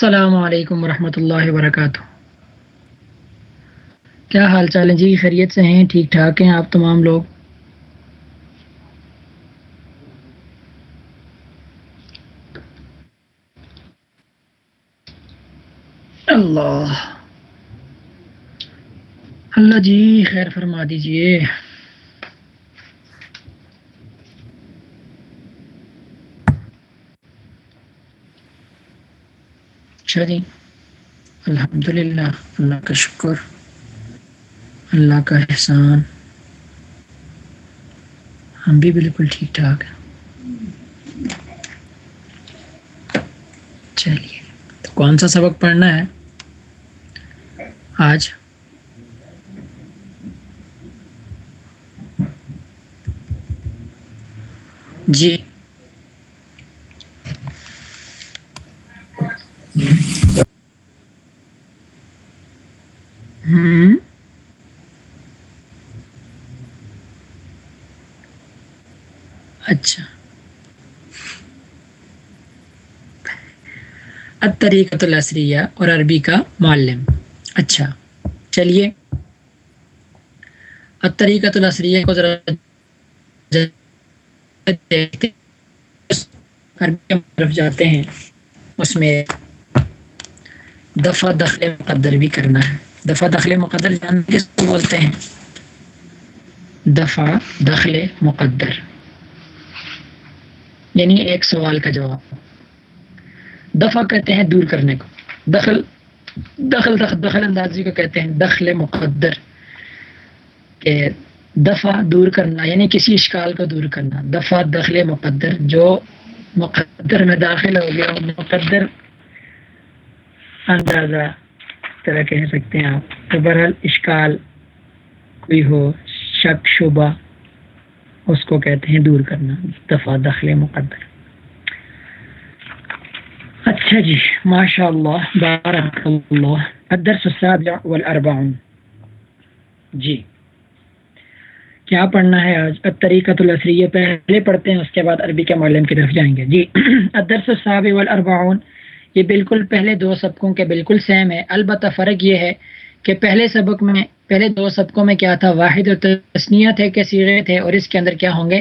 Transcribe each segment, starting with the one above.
السلام علیکم ورحمۃ اللہ وبرکاتہ۔ کیا حال چال ہے جی خیریت سے ہیں، ٹھیک ٹھاک ہیں آپ تمام لوگ؟ اللہ۔ اللہ جی خیر فرما دیجیے۔ اچھا جی الحمد للہ اللہ کا شکر، اللہ کا احسان۔ ہم بھی بالکل ٹھیک ٹھاک ہیں۔ چلیے، تو کون سا سبق پڑھنا ہے؟ آج۔ جی۔ ہوں۔ اچھا۔ الطریقۃ الاسریہ اور عربی کا معلم۔ اچھا۔ چلیے۔ الطریقۃ الاسریہ کو ذرا عربی طرف جاتے ہیں۔ اس میں دفع دخل مقدر بھی کرنا ہے۔ دفع دخل مقدر جان کس کو بولتے ہیں۔ دفع دخل مقدر۔ یعنی ایک سوال کا جواب۔ دفع کہتے ہیں دور کرنے کو۔ دخل دخل دخل, دخل اندازی کو کہتے ہیں دخل مقدر۔ کہ دفع دور کرنا یعنی کسی اشکال کو دور کرنا۔ دفع دخل مقدر جو مقدر میں داخل ہو گیا مقدر اندازہ طرح کہہ سکتے ہیں آپ۔ تو بہرحال اشکال کوئی ہو، شک، شبہ، اس کو کہتے ہیں دور کرنا دفع دخل مقدر۔ اچھا جی ماشاء اللہ بارک اللہ الدرس السابع والاربعون۔ جی۔ کیا پڑھنا ہے آج؟ الطریقۃ الاسریہ پہلے پڑھتے ہیں، اس کے بعد عربی کے معلم کی طرف جائیں گے۔ جی الدرس السابع والاربعون۔ یہ بالکل پہلے دو سبقوں کے بالکل سیم ہے۔ البتہ فرق یہ ہے کہ پہلے سبق میں، پہلے دو سبقوں میں کیا تھا؟ واحد اور تسنیہ تھے کہ سیرے تھے اور اس کے اندر کیا ہوں گے؟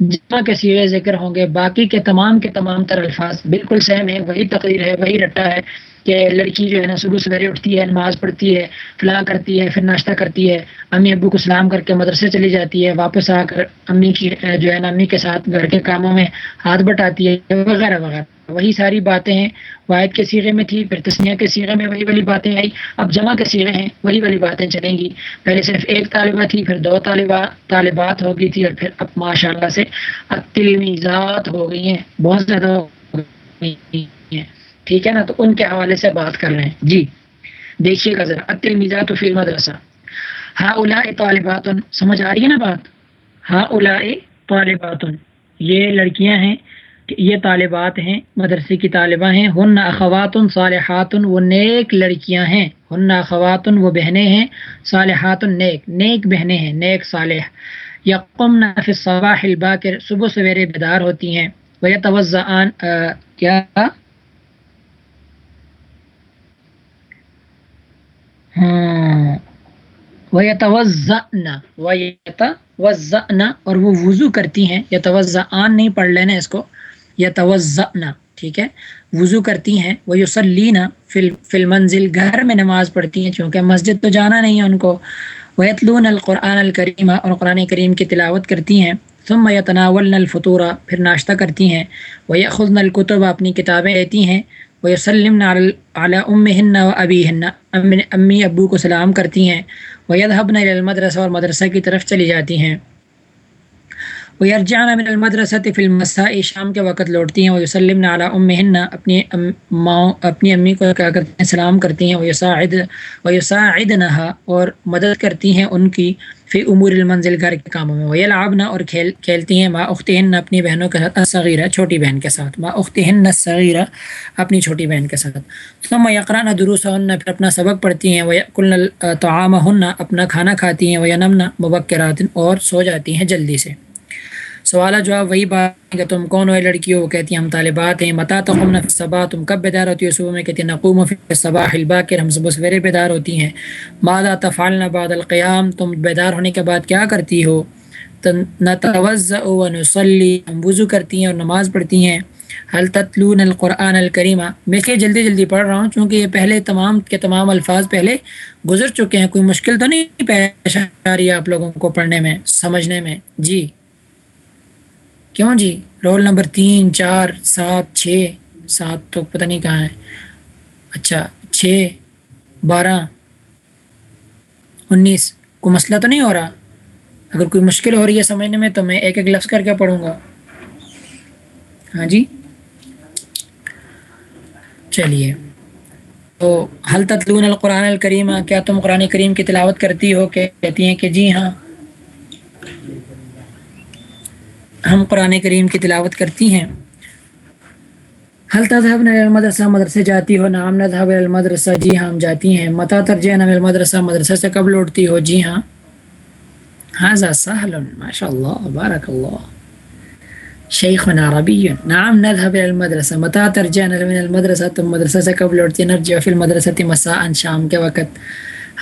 جمع کے سیرے ذکر ہوں گے۔ باقی کے تمام کے تمام تر الفاظ بالکل سیم ہے وہی تقریر ہے، وہی رٹا ہے کہ لڑکی جو ہے نا، صبح سویرے اٹھتی ہے، نماز پڑھتی ہے، فلاں کرتی ہے، پھر ناشتہ کرتی ہے۔ امی ابو کو سلام کر کے مدرسے چلی جاتی ہے، واپس آ کر امی کی، جو ہے نا، امی کے ساتھ گھر کے کاموں میں ہاتھ بٹاتی ہے، وغیرہ وغیرہ۔ وہی ساری باتیں ہیں واحد کے سیرے میں تھی، پھر تسنیہ کے سیرے میں وہی والی باتیں آئی اب جمع کے سیرے ہیں، وہی والی باتیں چلیں گی۔ پہلے صرف ایک طالبہ تھی، پھر دو طالبہ، طالبات ہو گئی تھی اور پھر اب ماشاء اللہ سے تلمیزات ہو گئی ہیں۔ بہت زیادہ ہو گئی ہیں۔ ٹھیک ہے نا؟ تو ان کے حوالے سے بات کر رہے ہیں۔ جی دیکھیے گا ذرا۔ التلمیزات فی المدرسہ۔ ہاں اولا طالبات سمجھ آ رہی ہے نا بات؟ ہاں اولا طالبات یہ لڑکیاں ہیں۔ یہ طالبات ہیں، مدرسے کی طالبہ ہیں، ہن اخوات صالحات وہ نیک لڑکیاں ہیں۔ ہن اخوات وہ بہنیں ہیں۔ صالحات نیک نیک بہنیں ہیں، نیک صالح۔ یقم فی الصباح الباکر، صبح سویرے بیدار ہوتی ہیں۔ وہ توضعان کیا؟ ہاں۔ وہ توضعنا وہ اور وہ وضو کرتی ہیں۔ یا توضعان نہیں پڑھ لینا اس کو۔ یا توضعنا ٹھیک ہے؟ وضو کرتی ہیں وہ یوسلینا فل منزل گھر میں نماز پڑھتی ہیں، چونکہ مسجد تو جانا نہیں ہے ان کو۔ ویتلون القرآن الکریمہ اور قرآن کریم کی تلاوت کرتی ہیں۔ ثم یتناولن الفطورہ پھر ناشتہ کرتی ہیں۔ وہ یخذن الکتب، اپنی کتابیں لیتی ہیں۔ وہ یسلم علی ام ہن و ابی ہن امی ابو کو سلام کرتی ہیں۔ وہ یدہبن المدرسہ، اور مدرسہ کی طرف چلی جاتی ہیں۔ وہ ارجان من المدرسۃ فی المساء شام کے وقت لوٹتی ہیں وہ یسلم علی ام ہن اپنی ماؤں، اپنی امی کو کیا کرتے ہیں؟ سلام کرتی ہیں وہ یساعد و یساعد اور مدد کرتی ہیں ان کی فی امور المنزل گھر کے کاموں میں۔ وہ یلعبنا اور کھیل، کھیلتی ہیں۔ ما اختہن اپنی بہنوں کے ساتھ صغیرہ چھوٹی بہن کے ساتھ۔ ما اختہن صغیرہ اپنی چھوٹی بہن کے ساتھ۔ ثم یقران دروس پھر اپنا سبق پڑھتی ہیں۔ وہ کل تعام اپنا کھانا کھاتی ہیں۔ وہ ینمنا مبکرات اور سو جاتی ہیں جلدی سے۔ سوال جواب وہی بات کہ تم کون ہو لڑکی ہو، وہ کہتی ہیں ہم طالبات ہیں، متا تو صبح تم کب بیدار ہوتی ہو؟ صبح میں کہتی ہیں، نقوم صبح حلبا کے ہم صبح سویرے بیدار ہوتی ہیں۔ بعد تفعلن بعد القیام؟ تم بیدار ہونے کے بعد کیا کرتی ہو؟ نہ توضع و نصلی ہم وضو کرتی ہیں اور نماز پڑھتی ہیں۔ حل تتلون القرآن الکریمہ؟ میں کہ جلدی جلدی پڑھ رہا ہوں، چونکہ یہ پہلے تمام کے تمام الفاظ پہلے گزر چکے ہیں۔ کوئی مشکل تو نہیں پیش آ رہی ہے آپ لوگوں کو پڑھنے میں، سمجھنے میں۔ جی۔ کیوں جی؟ رول نمبر تین، چار، سات، چھ۔ سات تو پتہ نہیں کہاں ہے۔ اچھا چھ، بارہ، انیس۔ کوئی مسئلہ تو نہیں ہو رہا؟ اگر کوئی مشکل ہو رہی ہے سمجھنے میں تو میں ایک ایک لفظ کر کے پڑھوں گا۔ ہاں جی؟ چلیے۔ تو حل تتلون القرآن الکریم کیا تم قرآن کریم کی تلاوت کرتی ہو؟ کہ کہتی ہیں کہ جی ہاں۔ ہم قرآن کریم کی تلاوت کرتی ہیں۔ حل تذہب المدرسہ مدرسے جاتی ہو؟ نام نذہب المدرسہ جی ہاں ہم جاتی ہیں۔ متا ترجیح نام المدرسہ مدرسہ سے کب لوٹتی ہو؟ جی ہاں۔ ہاں سہل ماشاء اللہ بارک اللہ۔ شیخنا عربی نعم، نذهب الى المدرسہ متا ترجعنا من المدرسہ تم مدرسہ سے کب لوٹتی نرجع فی المدرسہ مساء، شام کے وقت۔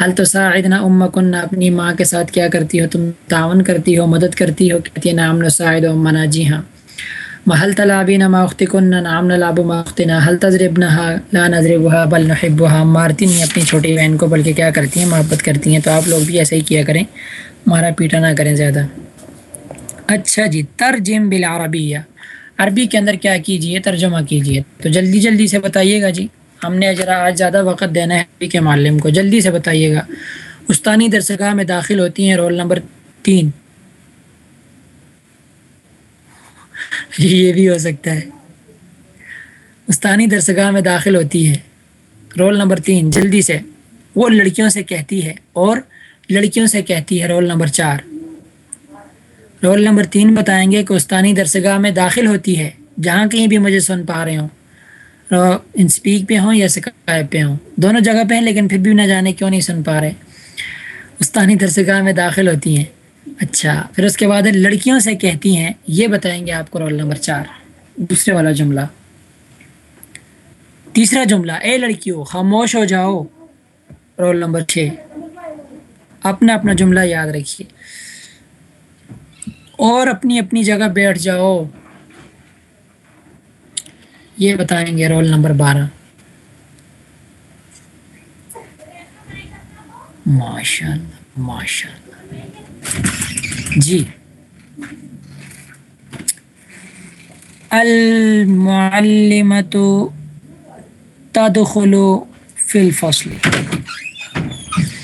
حل تساعدنا امکن اپنی ماں کے ساتھ کیا کرتی ہو؟ تم تعاون کرتی ہو، مدد کرتی ہو، کہتی ہے نام نساعد امنا جی ہاں۔ محل تلابین ما اختکن؟ نام نلاب ما اختنا۔ حل تضربنها؟ لا نضربها، بل نحبها۔ مارتی نہیں اپنی چھوٹی بہن کو، بلکہ کیا کرتی ہیں؟ محبت کرتی ہیں۔ تو آپ لوگ بھی ایسا ہی کیا کریں۔ مارا پیٹا نہ کریں زیادہ۔ اچھا جی ترجم بالعربیہ۔ عربی کے اندر کیا کیجیے ترجمہ کیجیے تو جلدی جلدی سے بتائیے گا جی۔ ہم نے ذرا آج زیادہ وقت دینا ہے عربی کے معلم کو۔ جلدی سے بتائیے گا۔ استانی درسگاہ میں داخل ہوتی ہیں رول نمبر تین۔ جی یہ بھی ہو سکتا ہے۔ استانی درسگاہ میں داخل ہوتی ہے۔ رول نمبر تین، جلدی سے۔ وہ لڑکیوں سے کہتی ہے اور لڑکیوں سے کہتی ہے۔ رول نمبر چار۔ رول نمبر تین بتائیں گے کہ استانی درسگاہ میں داخل ہوتی ہے۔ جہاں کہیں بھی مجھے سن پا رہے ہوں۔ انسپیک پہ ہوں یا سکائب پہ ہوں؟ دونوں جگہ پہ ہیں لیکن پھر بھی نہ جانے کیوں نہیں سن پا رہے۔ استانی درسگاہ میں داخل ہوتی ہیں۔ اچھا پھر اس کے بعد لڑکیوں سے کہتی ہیں، یہ بتائیں گے آپ کو رول نمبر چار۔ دوسرے والا جملہ۔ تیسرا جملہ، اے لڑکیوں خاموش ہو جاؤ۔ رول نمبر چھ۔ اپنا اپنا جملہ یاد رکھیے۔ اور اپنی اپنی جگہ بیٹھ جاؤ۔ یہ بتائیں گے رول نمبر بارہ۔ ماشاء اللہ ماشاء اللہ جی۔ المعلمت تدخل فی الفصل۔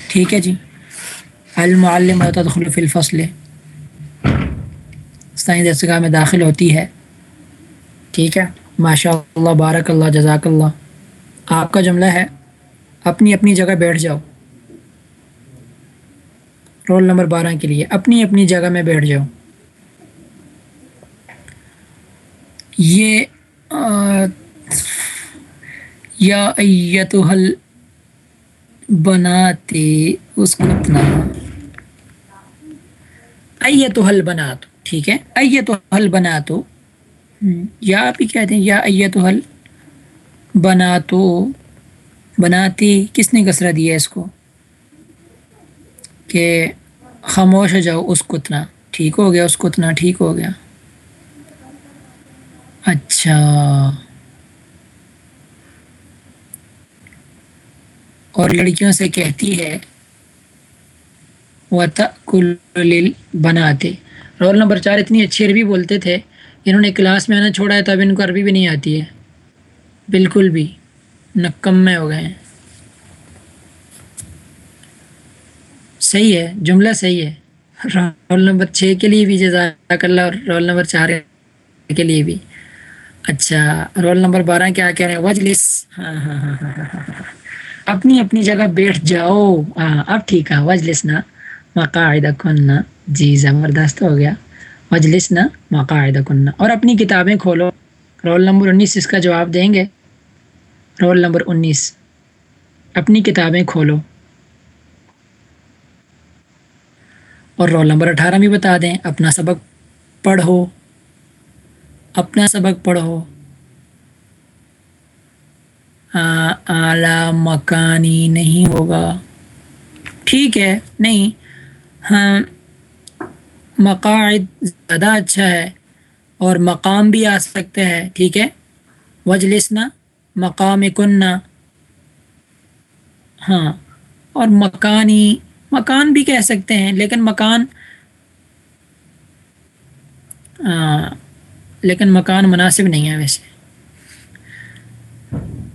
ٹھیک ہے جی۔ المعلم تدخل فی الفصل۔ ثانی درسگاہ میں داخل ہوتی ہے۔ ٹھیک ہے۔ ماشاء اللہ بارک اللہ جزاک اللہ آپ کا جملہ ہے، اپنی اپنی جگہ بیٹھ جاؤ۔ رول نمبر بارہ کے لیے، اپنی اپنی جگہ میں بیٹھ جاؤ۔ یہ یا حل بناتے اس کو اتنا تو حل بنا تو ٹھیک ہے؟ تو حل بنا تو یا آپ ہی کہتے ہیں یا تو حل بنا تو بناتی، کس نے کسرا دیا اس کو؟ کہ خاموش ہو جاؤ اس کو اتنا۔ ٹھیک ہو گیا، اس کو اتنا ٹھیک ہو گیا۔ اچھا۔ اور لڑکیوں سے کہتی ہے وہ کل بناتے رول نمبر چار اتنی اچھی عربی بولتے تھے انہوں نے کلاس میں آنا چھوڑا ہے تو اب ان کو عربی بھی نہیں آتی ہے۔ بالکل بھی۔ نکمے ہو گئے ہیں۔ صحیح ہے، جملہ صحیح ہے۔ رول نمبر چھ کے لیے بھی جزاک اللہ اور رول نمبر چار کے لیے بھی۔ اچھا رول نمبر بارہ کیا کہہ رہے ہیں؟ وجلس ہاں،, ہاں ہاں ہاں ہاں ہاں ہاں اپنی اپنی جگہ بیٹھ جاؤ۔ ہاں اب ٹھیک ہے وجلس نا۔ مقاعدہ کننا جی زبردست ہو گیا۔ مجلس نہ مقاعدہ کننا۔ اور اپنی کتابیں کھولو۔ رول نمبر انیس، اس کا جواب دیں گے۔ رول نمبر انیس۔ اپنی کتابیں کھولو۔ اور رول نمبر اٹھارہ بھی بتا دیں۔ اپنا سبق پڑھو۔ اپنا سبق پڑھو۔ اعلیٰ مکانی نہیں ہوگا۔ ٹھیک ہے، نہیں۔ ہاں مقاعد زیادہ اچھا ہے اور مقام بھی آ سکتا ہے ٹھیک ہے؟ وجلسنا مقام کننا ہاں اور مکانی، مکان بھی کہہ سکتے ہیں، لیکن مکان ہاں، لیکن مکان مناسب نہیں ہے ویسے۔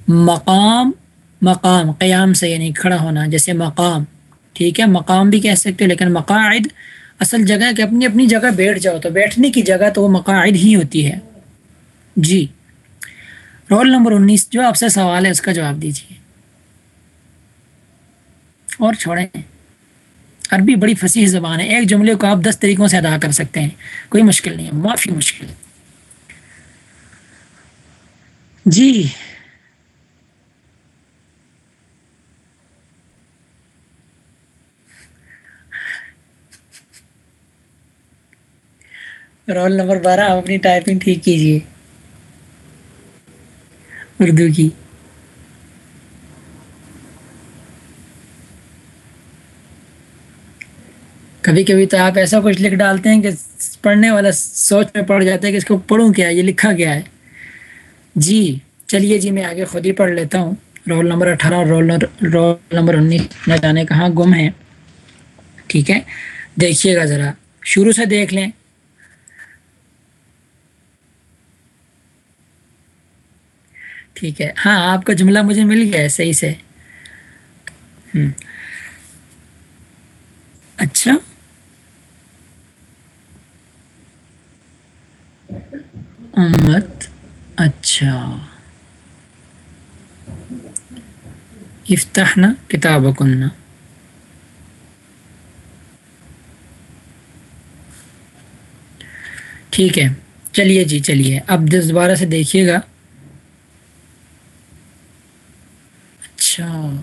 مقام مقام، قیام سے یعنی کھڑا ہونا، جیسے مقام، ٹھیک ہے؟ مقام بھی کہہ سکتے ہو، لیکن مقاعد اصل جگہ کہ اپنی اپنی جگہ بیٹھ جاؤ تو بیٹھنے کی جگہ تو وہ مقاعد ہی ہوتی ہے۔ جی۔ رول نمبر انیس، جو آپ سے سوال ہے اس کا جواب دیجیے اور چھوڑیں۔ عربی بڑی فصیح زبان ہے۔ ایک جملے کو آپ دس طریقوں سے ادا کر سکتے ہیں۔ کوئی مشکل نہیں ہے۔ معافی مشکل۔ جی۔ رول نمبر بارہ، آپ اپنی ٹائپنگ ٹھیک کیجیے اردو کی۔ کبھی کبھی تو آپ ایسا کچھ لکھ ڈالتے ہیں کہ پڑھنے والا سوچ میں پڑ جاتا ہے کہ اس کو پڑھوں کیا یہ لکھا گیا ہے۔ جی چلیے جی میں آگے خود ہی پڑھ لیتا ہوں۔ رول نمبر اٹھارہ، رول رول نمبر انیس، نہ جانے کہاں گم ہے ٹھیک ہے، دیکھیے گا ذرا۔ شروع سے دیکھ لیں۔ ٹھیک ہے۔ ہاں آپ کا جملہ مجھے مل گیا ہے، صحیح سے۔ اچھا۔ امت اچھا۔ افتحنا کتاب کننا ٹھیک ہے۔ چلیے جی چلیے۔ اب دس دوبارہ سے دیکھیے گا۔ اچھا۔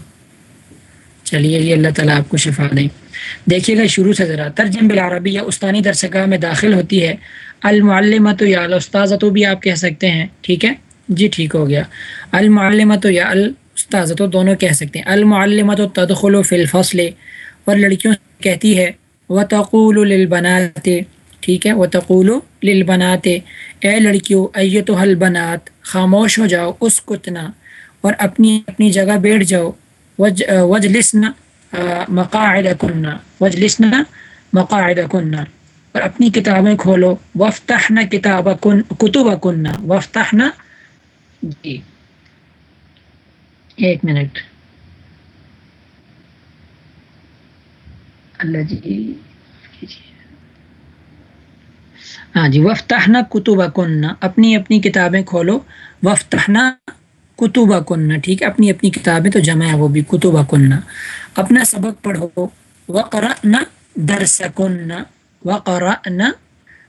چلیے جی اللہ تعالیٰ آپ کو شفا دیں دیکھیے گا شروع سے ذرا ترجم بالعربی یا استانی درسگاہ میں داخل ہوتی ہے۔ المعلمت یا الاستاذت بھی آپ کہہ سکتے ہیں، ٹھیک ہے؟ جی ٹھیک ہو گیا۔ المعلمت یا الاستاذت دونوں کہہ سکتے ہیں۔ المعلمت تدخل فی الفصل، اور لڑکیوں کہتی ہے و تقول للبنات، ٹھیک ہے؟ و تقول للبنات۔ اے لڑکیوں ایتو حل بنات خاموش ہو جاؤ اس کتنا اور اپنی اپنی جگہ بیٹھ جاؤ۔ وج وج لسن مقاعد کننا وج لسن مقاعد کننا اور اپنی کتابیں کھولو۔ وفتحنا کتاب کن کتب کننا وفتحنا جی۔ ایک منٹ۔ اللہ جی ہاں جی وفتحنا کتب کننا اپنی اپنی کتابیں کھولو۔ وفتحنا کتبہ کننا، ٹھیک ہے؟ اپنی اپنی کتابیں تو جمع ہے وہ بھی کتبہ کننا۔ اپنا سبق پڑھو۔ وقرأنا درس کننا۔ وقرأنا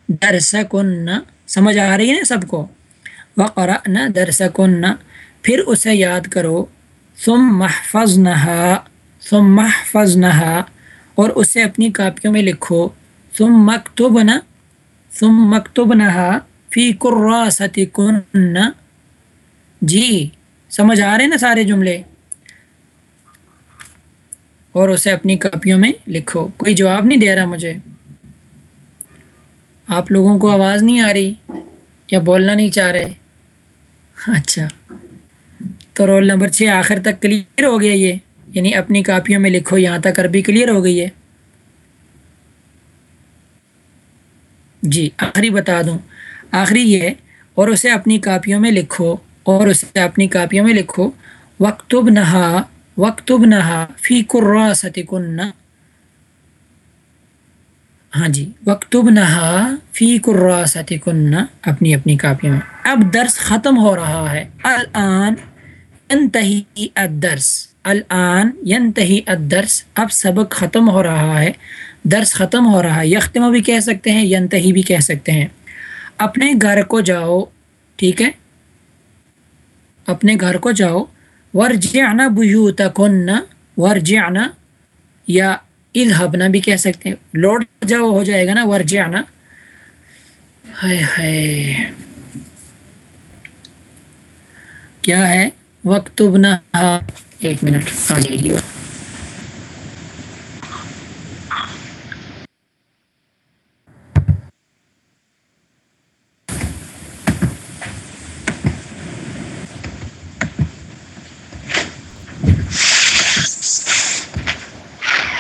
درس کننا۔ سمجھ آ رہی ہے نا سب کو؟ وقرأنا درس کننا۔ پھر اسے یاد کرو۔ ثم محفظنہا ثم محفظنہا اور اسے اپنی کاپیوں میں لکھو۔ ثم مکتبنا ثم مکتبنہا فی کراست جی سمجھ آ رہے ہیں نا سارے جملے؟ اور اسے اپنی کاپیوں میں لکھو۔ کوئی جواب نہیں دے رہا مجھے۔ آپ لوگوں کو آواز نہیں آ رہی یا بولنا نہیں چاہ رہے؟ اچھا۔ تو رول نمبر چھ، آخر تک کلیئر ہو گیا یہ؟ یعنی اپنی کاپیوں میں لکھو، یہاں تک عربی کلیئر ہو گئی ہے۔ جی آخری بتا دوں۔ آخری یہ، اور اسے اپنی کاپیوں میں لکھو۔ اور اسے اپنی کاپیوں میں لکھو وقتب نہا وقتب نہا فی قراست کننا ہاں جی وقتب نہا فی قراست کننا اپنی اپنی کاپیوں میں۔ اب درس ختم ہو رہا ہے۔ الان ینتہی الدرس۔ الان ینتہی الدرس۔ اب سبق ختم ہو رہا ہے۔ درس ختم ہو رہا ہے۔ یختم بھی کہہ سکتے ہیں، ینتہی بھی کہہ سکتے ہیں۔ اپنے گھر کو جاؤ، ٹھیک ہے؟ اپنے گھر کو جاؤ۔ ورجعنا بیوتکن ورجعنا یا اذهبنا بھی کہہ سکتے ہیں۔ لوٹ جاؤ، ہو جائے گا نا ورجعنا ہائے ہائے۔ کیا ہے؟ وقت ایک منٹ آ جائیے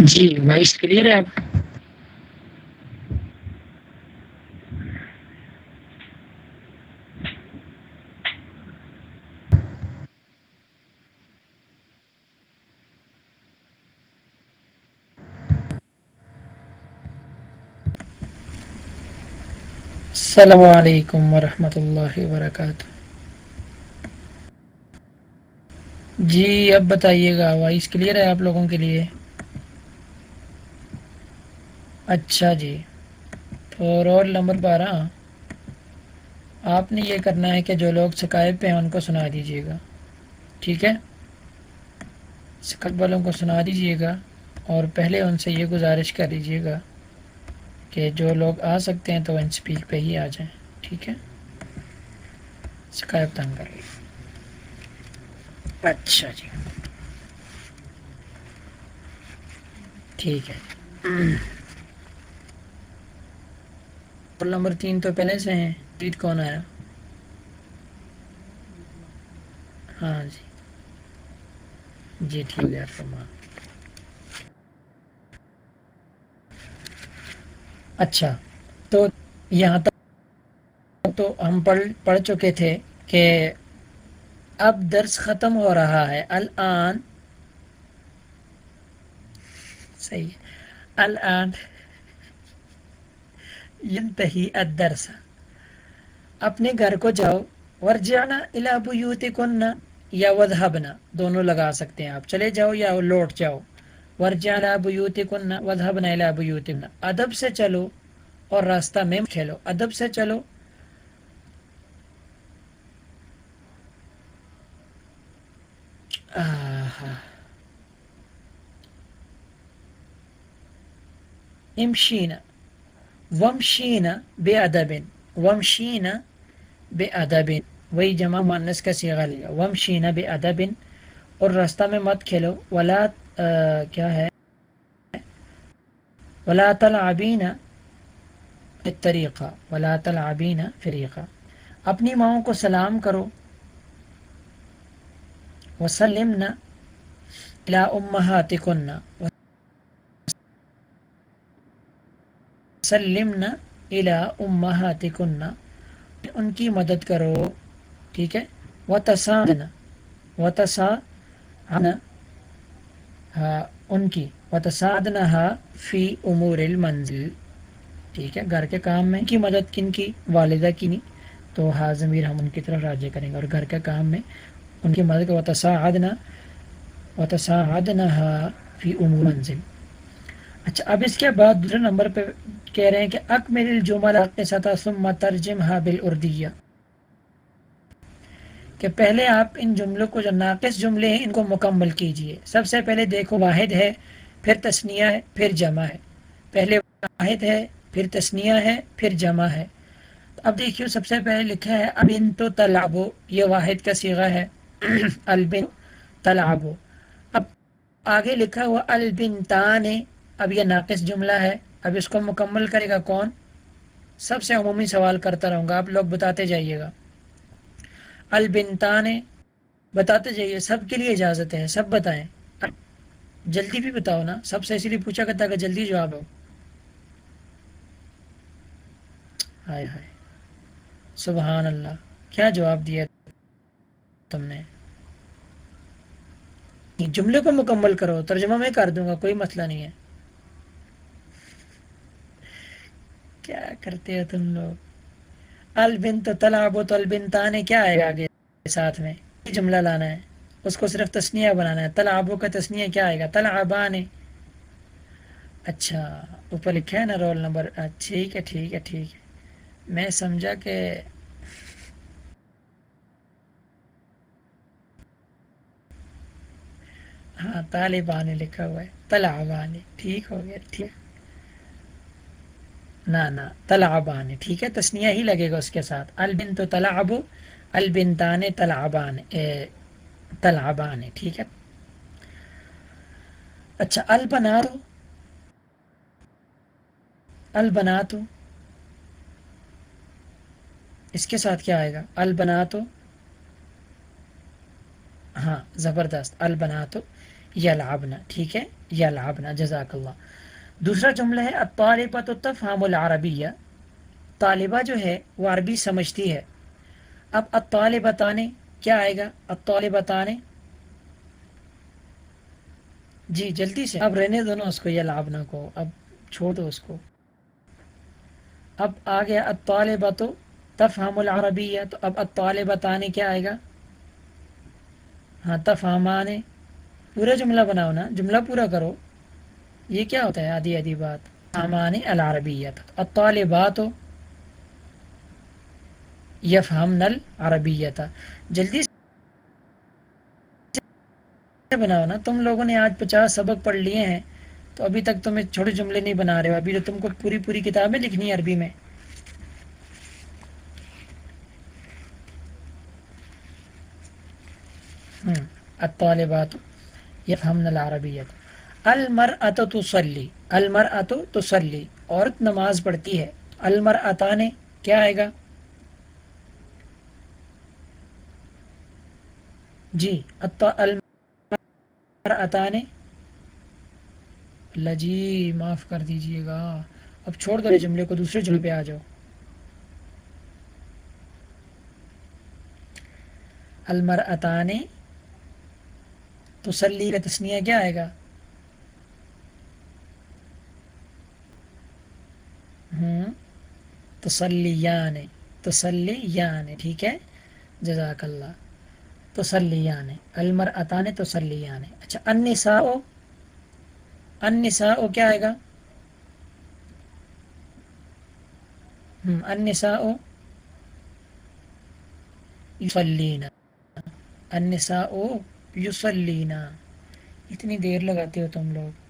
جی وائس کلیئر ہے آپ السلام علیکم ورحمۃ اللہ وبرکاتہ جی اب بتائیے گا وائس کلیئر ہے آپ لوگوں کے لیے اچھا جی۔ تو رول نمبر بارہ۔ آپ نے یہ کرنا ہے کہ جو لوگ شکایت پہ ہیں ان کو سنا دیجیے گا۔ ٹھیک ہے؟ سکت والوں کو سنا دیجیے گا اور پہلے ان سے یہ گزارش کر لیجیے گا کہ جو لوگ آ سکتے ہیں تو ان سپیک پہ ہی آ جائیں۔ ٹھیک ہے؟ شکایت تنگ کر لی اچھا جی۔ ٹھیک ہے۔ رول نمبر تین تو پہلے سے ہیں۔ ڈیٹ کون آیا؟ ہاں جی۔ جی ٹھیک ہے فرمان اچھا تو یہاں تک تو ہم پڑھ پڑھ چکے تھے کہ اب درس ختم ہو رہا ہے۔ الان، صحیح الان۔ ینتہی الدرس. اپنے گھر کو جاؤ. ورجعنا الى بیوتکن یا وذهبنا. دونوں لگا سکتے ہیں آپ. چلے جاؤ یا لوٹ جاؤ. ورجعنا بیوتکن وذهبنا الى بیوتکن ادب سے چلو اور راستہ میں کھیلو. ادب سے چلو. امشینا. ومشینا بے ادب ومشینا بے ادب وہی جمع مانس کا سیغا لیا ومشینا بے ادب اور راستہ میں مت کھیلو. ولا کیا ہے؟ ولا تلعبین الطریقہ ولا تلعبین فریقہ اپنی ماؤں کو سلام کرو. وسلمنا الى امہاتکن وسلمنا الى امہاتکن ان کی مدد کرو، ٹھیک ہے؟ وتساعدنا وتساعدنا ہاں، ان کی وتساعدنها فی امور المنزل، ٹھیک ہے؟ گھر کے کام میں کی مدد کن کی؟ والدہ کی نہیں، تو ہا ضمیر ہم ان کی طرف راجع کریں گے، اور گھر کے کام میں ان کی مدد کو وتساعدنا وتساعدنها فی امور المنزل۔ اچھا اب اس کے بعد دوسرے نمبر پہ کہہ رہے ہیں کہ اکمل الجمل سطح ثم ترجمها بالاردیہ کہ پہلے آپ ان جملوں کو جو ناقص جملے ہیں ان کو مکمل کیجیے۔ سب سے پہلے دیکھو واحد ہے، پھر تسنیہ ہے، پھر جمع ہے۔ پہلے واحد ہے، پھر تسنیہ ہے، پھر جمع ہے۔ اب دیکھیے، سب سے پہلے لکھا ہے ابن تو تلابو یہ واحد کا سیغہ ہے۔ البن تلابو اب آگے لکھا ہوا البنتان اب یہ ناقص جملہ ہے۔ اب اس کو مکمل کرے گا کون؟ سب سے عمومی سوال کرتا رہوں گا، آپ لوگ بتاتے جائیے گا۔ البنتان بتاتے جائیے، سب کے لیے اجازت ہے، سب بتائیں۔ جلدی بھی بتاؤ نا، سب سے اسی لیے پوچھا کرتا کہ جلدی جواب ہو۔ ہائے ہائے۔ سبحان اللہ، کیا جواب دیا تم نے؟ جملے کو مکمل کرو، ترجمہ میں کر دوں گا، کوئی مسئلہ نہیں ہے۔ کیا کرتے ہو تم لوگ؟ البن تو تلاب تو البنتانے کیا آئے گا آگے ساتھ میں؟ جملہ لانا ہے۔ اس کو صرف تسنیہ بنانا ہے۔ تلابوں کا تسنیہ کیا آئے گا؟ تلابان اچھا اوپر لکھا ہے نا رول نمبر۔ اچھا، ٹھیک ہے ٹھیک ہے ٹھیک ہے۔ میں سمجھا کہ ہاں طالبان لکھا ہوا ہے۔ طلابان ٹھیک ہو گیا، ٹھیک۔ نہ تلعبان ٹھیک ہے؟ تسنیہ ہی لگے گا اس کے ساتھ۔ البن تو تلعب البنتان تلعبان تلعبان ٹھیک ہے؟ اچھا البنات البنات اس کے ساتھ کیا آئے گا؟ البنات ہاں زبردست البنات یلعبنا ٹھیک ہے؟ یلعبنا جزاک اللہ۔ دوسرا جملہ ہے الطالبہ تفہم العربیہ۔ طالبہ جو ہے، وہ عربی سمجھتی ہے۔ اب الطالبتان، کیا آئے گا؟ الطالبتان۔ جی جلدی سے۔ اب رہنے دو نا اس کو یلعبنا کو۔ اب چھوڑ دو اس کو۔ اب آ گیا الطالبہ تفہم العربیہ۔ تو اب الطالبتان کیا آئے گا؟ ہاں تفہمان پورا جملہ بناؤ نا۔ جملہ پورا کرو۔ یہ کیا ہوتا ہے آدھی آدھی بات؟ امان العربیت، الطالبات یفہمن العربیت جلدی سے بناؤ نا، تم لوگوں نے آج پچاس سبق پڑھ لیے ہیں، تو ابھی تک تمہیں چھوٹے جملے نہیں بنا رہے ہو۔ ابھی تو تم کو پوری پوری کتابیں لکھنی ہے عربی میں۔ الطالبات یفہمن العربیت المرأة تصلی المرأة تصلی عورت نماز پڑھتی ہے المر المرأتان کیا آئے گا؟ جی المرأتان، اللہ جی معاف کر دیجیے گا۔ اب چھوڑ دو جملے کو، دوسرے جملے پہ آ جاؤ۔ المر المرأتان تسلی کا تسنیہ کیا آئے گا؟ ہوں۔ تسلیان یعنی، تسلیان یعنی، ٹھیک ہے؟ جزاک اللہ۔ تسلیان یعنی، المر اتان تسلیان اچھا النساء النساء کیا آئے گا؟ ہم، النساء یصلین النساء یوسلینا اتنی دیر لگاتے ہو تم لوگ۔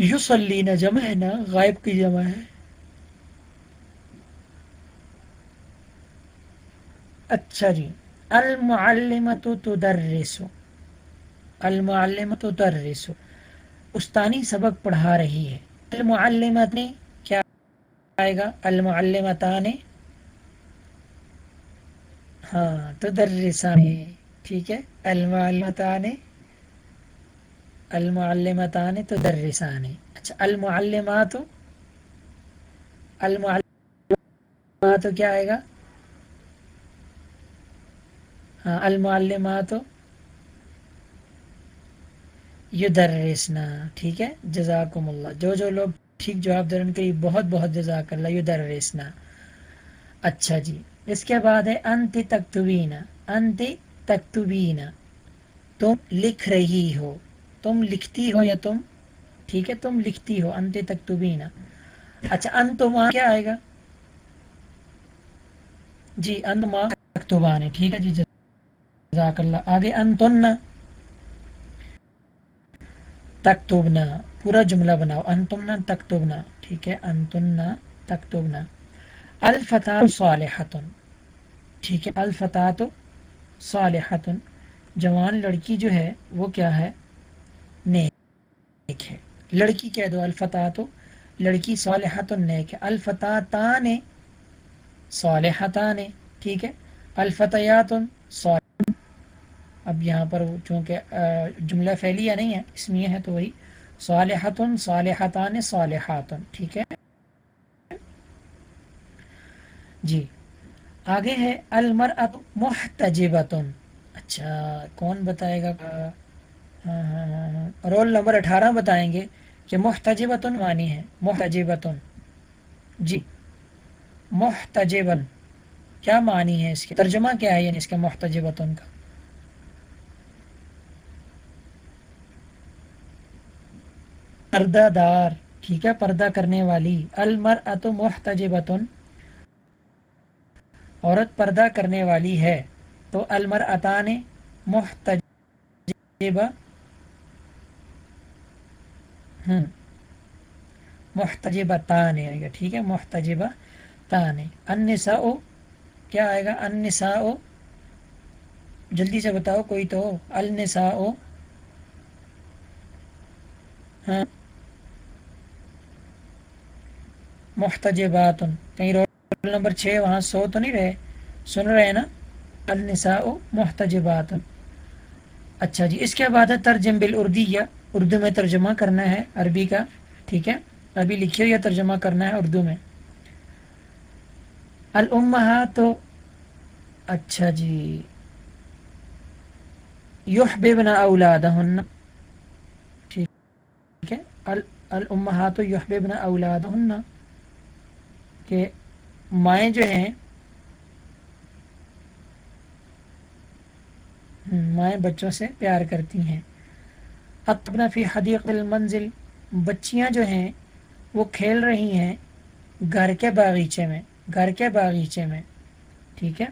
یوسلینا جمع ہے نا، غائب کی جمع ہے۔ اچھا جی۔ المعلمت تدرس۔ المعلمت تدرس۔ استانی سبق پڑھا رہی ہے۔ المعلمت نے کیا آئے گا؟ المعلمتان ہاں تو ٹھیک ہے؟ المعلمتان المعلمتان تو درسان اچھا المعلمات المعلمات کیا آئے گا؟ ہاں المعلمات یدرسنا، ٹھیک ہے؟ جزاکم اللہ۔ جو جو لوگ ٹھیک جواب دے ان کے لیے بہت بہت جزاک اللہ، یدرسنا۔ اچھا جی اس کے بعد ہے انت تکتبین انت تکتبین تم لکھ رہی ہو۔ تم لکھتی ہو یا تم؟ ٹھیک ہے، تم لکھتی ہو انت تکتبین اچھا انت ماں کیا آئے گا؟ جی انت ماں تکتبان ہے ٹھیک ہے جی جزاک اللہ۔ آگے انتن تکتبنا پورا جملہ بناؤ۔ انتم تکتبنا ٹھیک ہے انتن تکتبنا الفتح صالحتن ٹھیک ہے الفتح صالحت جوان لڑکی جو ہے، وہ کیا ہے؟ نیک ہے۔ لڑکی کہہ دو الفتح تو، لڑکی صالحت نیک ہے۔ الفتح تان صالحتان، ٹھیک ہے۔ الفتحات صالح۔ اب یہاں پر چونکہ جملہ فعلیہ نہیں ہے اسمیہ ہے تو وہی۔ صالحت صالحتان صالحات، ٹھیک ہے۔ جی۔ آگے ہے المر محتجبتن اچھا کون بتائے گا؟ ہاں، رول نمبر اٹھارہ بتائیں گے کہ محتجبتن معنی ہے، محتجبتن۔ جی محتجبن۔ کیا معنی ہے اس کے؟ ترجمہ کیا ہے یعنی اس کے محتجبتن کا؟ پردہ دار ٹھیک ہے، پردہ کرنے والی۔ المر ات محتجبتن۔ عورت پردہ کرنے والی ہے، تو المر عطان محتجبہ محتجبہ تان آئے گا ٹھیک ہے؟ محتجبہ تان النساء، کیا آئے گا؟ النساء۔ جلدی سے بتاؤ، کوئی تو النساء۔ ہاں۔ محتجبات کہیں رول نمبر چھ، وہاں سو تو نہیں رہے؟ سن رہے ہیں نا؟ النساء محتجبات اچھا جی اس کے بعد ہے ترجم بالاردیہ اردو میں ترجمہ کرنا ہے، عربی کا، ٹھیک ہے؟ ابھی لکھیے یا ترجمہ کرنا ہے اردو میں۔ تو اچھا جی۔ یحببن اولادہن۔ ٹھیک ہے؟ الامہات یحببن اولادہن۔ کہ مائیں جو ہیں مائیں بچوں سے پیار کرتی ہیں۔ اطبنا فی حدیق المنزل، بچیاں جو ہیں، وہ کھیل رہی ہیں گھر کے باغیچے میں، گھر کے باغیچے میں، ٹھیک ہے؟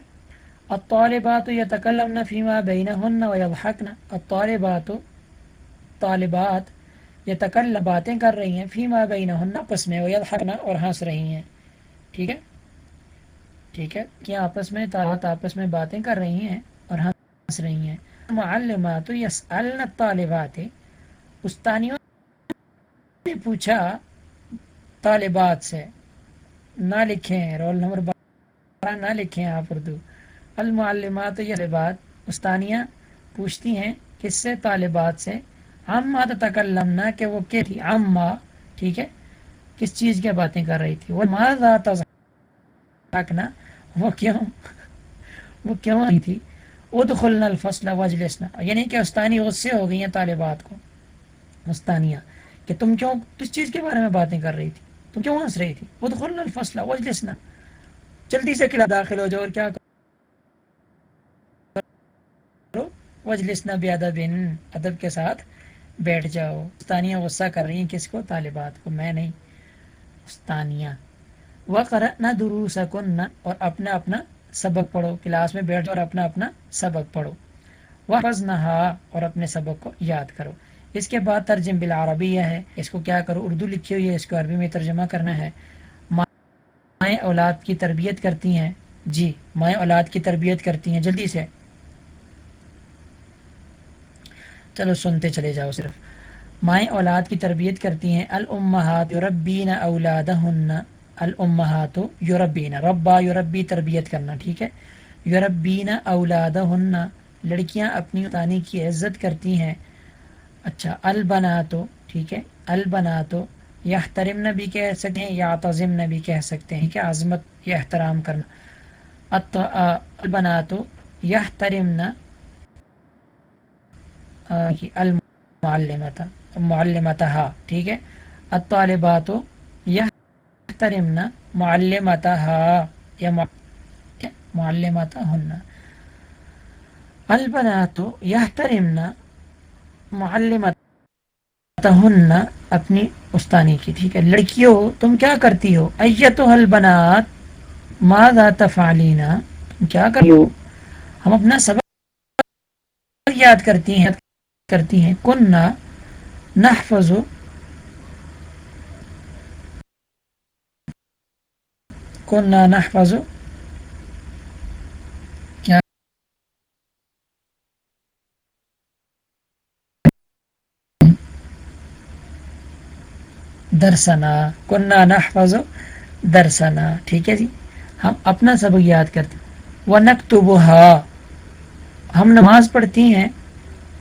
الطالبات یتکلمن فیما بینہن ویضحکن، الطالبات، طالبات یتکلم باتیں کر رہی ہیں، فیما بینہن، آپس میں ویضحکن اور ہنس رہی ہیں، ٹھیک ہے؟ ٹھیک ہے؟ کیا آپس میں، طالبات آپس میں باتیں کر رہی ہیں اور ہنس رہی ہیں۔ معلمات یسألن الطالبات استانیوں نے پوچھا، طالبات سے، نہ لکھیں، رول نمبر بارہ نہ لکھیں آپ اردو۔ المعلمات یہ طالبات استانیہ پوچھتی ہیں، کس سے طالبات سے؟ عما تکلمنا کہ وہ کیا تھی؟ عما ٹھیک ہے؟ کس چیز کی باتیں کر رہی تھی؟ وہ ماذا تزاکنا وہ کیوں؟ وہ کیوں آئی تھی؟ ادخلنا الفصل وجلسنا۔ یعنی کہ استانی غصے ہو گئی ہیں طالبات کو۔ استانیہ کہ تم کیوں کس چیز کے بارے میں باتیں کر رہی تھی؟ تم کیوں ہنس رہی تھی؟ وہ تو ادخلنا الفصل وجلسنا جلدی سے کلا داخل ہو جاؤ اور کیا کرو؟ وجلسنا بیادب ادب کے ساتھ بیٹھ جاؤ۔ استانیہ غصہ کر رہی ہیں کس کو؟ طالبات کو۔ میں نہیں۔ استانیہ وقرأنا دروسکن اور اپنا اپنا سبق پڑھو۔ کلاس میں بیٹھ جاؤ اور اپنا اپنا سبق پڑھو۔ وحفظنہا اور اپنے سبق کو یاد کرو۔ اس کے بعد ترجم بالعربیہ ہے۔ اس کو کیا کرو؟ اردو لکھی ہوئی ہے، اس کو عربی میں ترجمہ کرنا ہے۔ مائیں اولاد کی تربیت کرتی ہیں۔ جی مائیں اولاد کی تربیت کرتی ہیں۔ جلدی سے۔ چلو، سنتے چلے جاؤ صرف۔ مائیں اولاد کی تربیت کرتی ہیں۔ الامہات یربین اولادہن۔ الامہات یوربین ربا یوربی تربیت کرنا، ٹھیک ہے؟ یوربین اولادہن۔ لڑکیاں اپنی تانی کی عزت کرتی ہیں۔ اچھا البنا تو ٹھیک ہے البنا تو یحترم بھی کہہ سکتے ہیں یا تزم بھی کہہ سکتے ہیں کہ عظمت یا احترام کرنا۔ البنا تو یحترم المعلمتا معلمتها ٹھیک ہے۔ الطالبات یحترمن معلمتها یا معلمتهن البنات یحترمن معلمتهن اپنی استانی کی، ٹھیک ہے؟ لڑکیوں تم کیا کرتی ہو؟ ایتو البنات، ماذا تفعلین؟ تم کیا کرتی ہو؟ ہم اپنا سبق یاد کرتی ہیں کرتی ہیں۔ کننا نحفظ کننا نحفظ درسنا، کننا نحفظ درسنا، ٹھیک ہے جی؟ ہم اپنا سبق یاد کرتے وَنَكْتُبُهَا۔ ہم نماز پڑھتی ہیں۔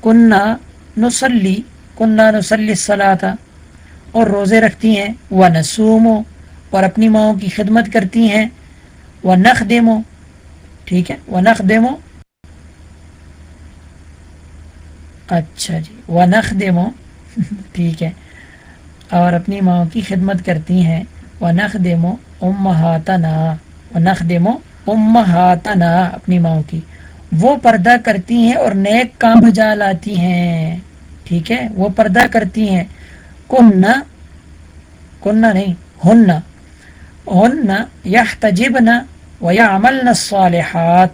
کنہ نسلی کنہ نسلی صلاح اور روزے رکھتی ہیں۔ وہ اور اپنی ماؤں کی خدمت کرتی ہیں۔ وہ نخ دمو ٹھیک ہے؟ وہ نخ دمو اچھا جی وہ نخ دمو ٹھیک ہے۔ اور اپنی ماؤں کی خدمت کرتی ہیں۔ وہ نخ دمو ام ہاتنا وہ نخ دمو ام ہاتنا اپنی ماؤں کی۔ وہ پردہ کرتی ہیں اور نیک کام بجا لاتی ہیں۔ ٹھیک ہے؟ وہ پردہ کرتی ہیں۔ کننا کننا نہیں ہننا ہننا یحتجبنا ویعملنا الصالحات۔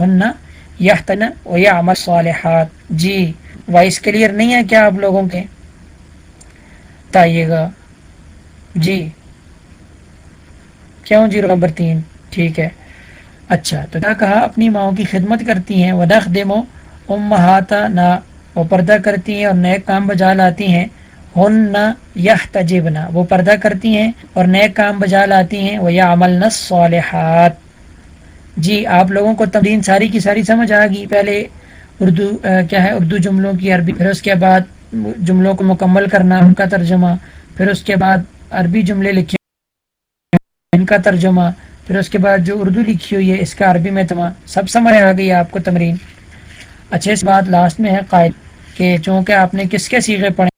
ہننا یحتنا ویعمل الصالحات جی وائس کلیئر نہیں ہے کیا آپ لوگوں کے؟ تائیے گا۔ جی۔ کیوں جی نمبر تین؟ ٹھیک ہے۔ اچھا تو کیا کہا؟ اپنی ماؤں کی خدمت کرتی ہیں، ودخ دمو ام نا وہ پردہ کرتی ہیں اور نئے کام بجا لاتی ہیں۔ ہن نہ یہ تجبنا وہ پردہ کرتی ہیں اور نئے کام بجا لاتی ہیں۔ وہ یا عمل صالحات جی آپ لوگوں کو تمرین ساری کی ساری سمجھ آ گئی۔ پہلے اردو کیا ہے؟ اردو جملوں کی عربی، پھر اس کے بعد جملوں کو مکمل کرنا، ان کا ترجمہ، پھر اس کے بعد عربی جملے لکھے ان کا ترجمہ، پھر اس کے بعد جو اردو لکھی ہوئی ہے، اس کا عربی میں تمام سب سمجھ آ گئی آپ کو تمرین۔ اچھا اس بات لاسٹ میں ہے قائد کہ چونکہ آپ نے کس کے سیغے پڑھے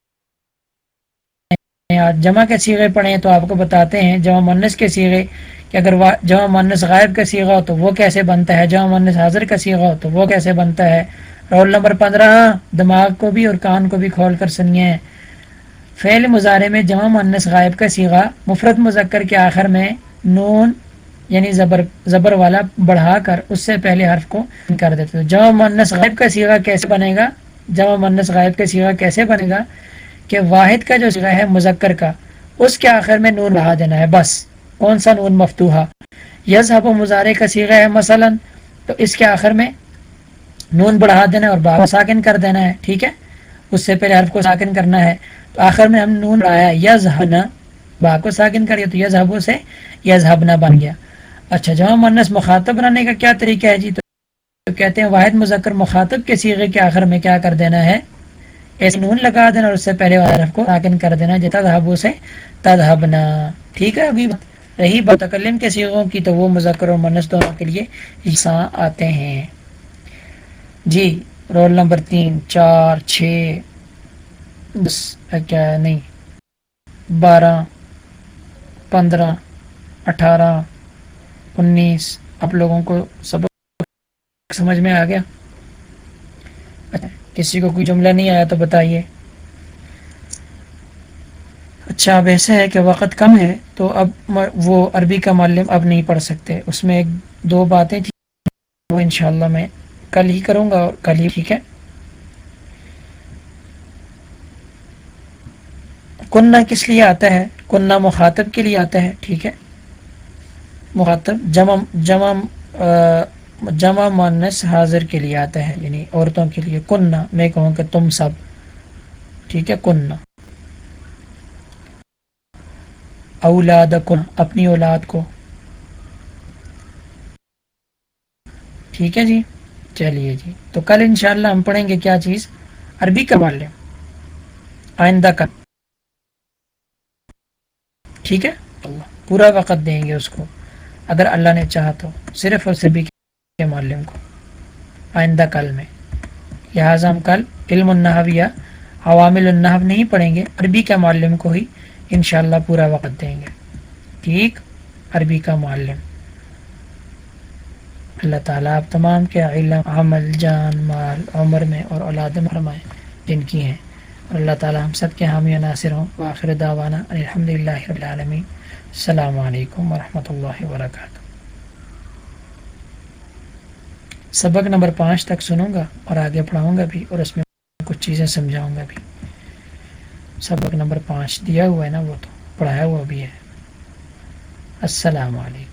جمع کے سیغے پڑھے تو آپ کو بتاتے ہیں جمع منس کے سیغے کہ اگر جمع منس غائب کا سیغہ ہو تو وہ کیسے بنتا ہے، جمع منس حاضر کا سیغہ ہو تو وہ کیسے بنتا ہے۔ رول نمبر پندرہ، دماغ کو بھی اور کان کو بھی کھول کر سنیے۔ فعل مظاہرے میں جمع منس غائب کا سیغہ مفرت مذکر کے آخر میں نون یعنی زبر زبر والا بڑھا کر اس سے پہلے حرف کو کر دیتے ہو جمع منس غائب کا سیغہ کیسے بنے گا؟ جمع منس غائب کا سیغہ کیسے بنے گا؟ کہ واحد کا جو سیغہ ہے مذکر کا، اس کے آخر میں نون بڑھا دینا ہے۔ بس، کون سا نون مفتوحا یس و مظاہرے کا سیغہ ہے مثلا، تو اس کے آخر میں نون بڑھا دینا اور بابا ساکن کر دینا ہے، ٹھیک ہے؟ اس سے پہلے حرف کو ساکن کرنا ہے۔ تو آخر میں ہم نون بڑھایا یز با کو ساکن کریے تو یز سے یز بن گیا۔ اچھا جہاں منس مخاطب بنانے کا کیا طریقہ ہے جی؟ تو کہتے ہیں واحد مذکر مخاطب کے سیغے کے آخر میں کیا کر دینا ہے؟ ایسے نون لگا دینا اور اس سے پہلے حرف کو ساکن کر دینا جی تذہبو سے تذہبنا۔ ٹھیک ہے، ابھی رہی بتکلم کے سیغوں کی، تو وہ مذکر اور منس دونوں کے لیے حصہ آتے ہیں۔ جی رول نمبر تین، چار، چھ، دس کیا نہیں، بارہ، پندرہ، اٹھارہ، انیس۔ آپ لوگوں کو سب سمجھ میں آ گیا؟ اچھا کسی کو کوئی جملہ نہیں آیا تو بتائیے۔ اچھا اب ایسا ہے کہ وقت کم ہے تو اب وہ عربی کا معلم اب نہیں پڑھ سکتے۔ اس میں ایک دو باتیں تھیں، وہ انشاءاللہ میں کل ہی کروں گا اور کل ہی ٹھیک ہے؟ کننا کس لیے آتا ہے؟ کننا مخاطب کے لیے آتا ہے، ٹھیک ہے؟ مخاطب جمع جمع جمع مانس حاضر کے لیے آتا ہے یعنی عورتوں کے لیے کننا میں کہوں کہ تم سب، ٹھیک ہے؟ کننا اولاد کن اپنی اولاد کو۔ ٹھیک ہے جی؟ چلیے جی۔ تو کل انشاءاللہ ہم پڑھیں گے کیا چیز؟ عربی کا معلم۔ آئندہ کل۔ ٹھیک ہے؟ اللہ۔ پورا وقت دیں گے اس کو۔ اگر اللہ نے چاہا تو۔ صرف اور صرف کے معلم کو۔ آئندہ کل میں۔ لہٰذا ہم کل علم النحو یا عوامل النحو نہیں پڑھیں گے۔ عربی کے معلم کو ہی انشاءاللہ پورا وقت دیں گے۔ ٹھیک؟ عربی کا معلم۔ اللہ تعالیٰ آپ تمام کے علم عمل، جان، مال، عمر میں اور اولاد فرمائیں جن کی ہیں۔ اور اللہ تعالیٰ ہم سب کے حامی و ناصر ہوں۔ وآخر دعوانا الحمد للہ رب العالمین۔ السلام علیکم ورحمۃ اللہ وبرکاتہ۔ سبق نمبر پانچ تک سنوں گا اور آگے پڑھاؤں گا بھی اور اس میں کچھ چیزیں سمجھاؤں گا بھی۔ سبق نمبر پانچ دیا ہوا ہے نا وہ تو، پڑھایا ہوا بھی ہے۔ السلام علیکم۔